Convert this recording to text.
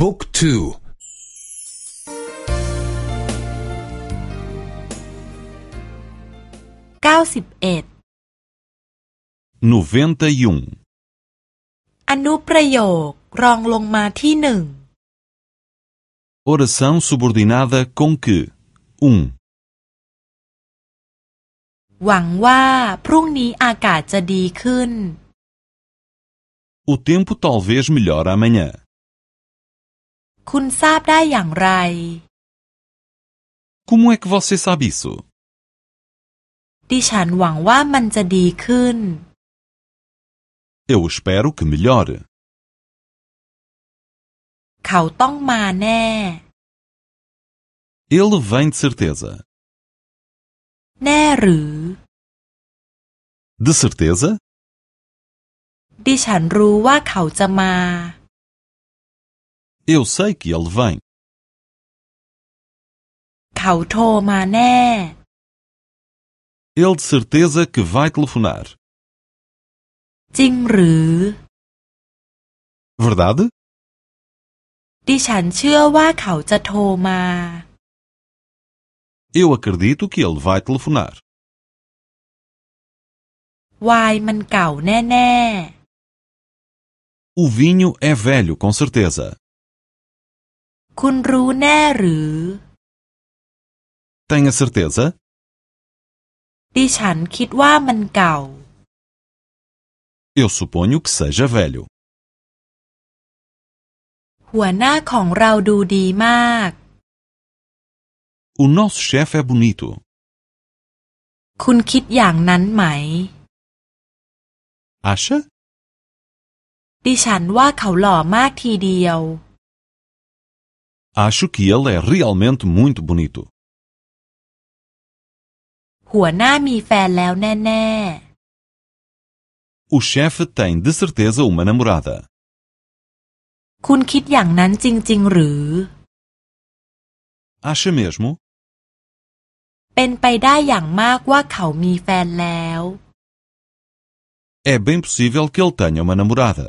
บุ๊กทูเก้าสิบเอ็ด 91. อนุประโยครองลงมาที่หนึ่ง Oração subordinada com que 1. หวังว่าพรุ่งนี้อากาศจะดีขึ้น O tempo talvez melhore amanhã. คุณทราบได้อย่างไร Como é que você sabe isso? ดิฉันหวังว่ามันจะดีขึ้น Eu espero que melhore. เขาต้องมาแน่ Ele vem de certeza. แน่หรือ De certeza? ดิฉันรู้ว่าเขาจะมา Eu sei que ele vem. เขาโทรมาแน่ Ele de certeza que vai telefonar. จริงหรือ Verdade? ดิฉันเชื่อว่าเขาจะโทรมา Eu acredito que ele vai telefonar. วายมันเก่าแน่ O vinho é velho, com certeza. ๆคุณรู้แน่หรือ Tem a certeza? ดิฉันคิดว่ามันเก่า Eu suponho que seja velho. หัวหน้าของเราดูดีมาก O nosso chefe é bonito. คุณคิดอย่างนั้นไหม Acha? ดิฉันว่าเขาหล่อมากทีเดียว Acho que ele é realmente muito bonito. หัวหน้ามีแฟนแล้วแน่ O chefe tem de certeza uma namorada. ๆ คุณคิดอย่างนั้นจริง ๆ หรือ Acha mesmo? เป็นไปได้อย่างมากว่าเขามีแฟนแล้ว É bem possível que ele tenha uma namorada.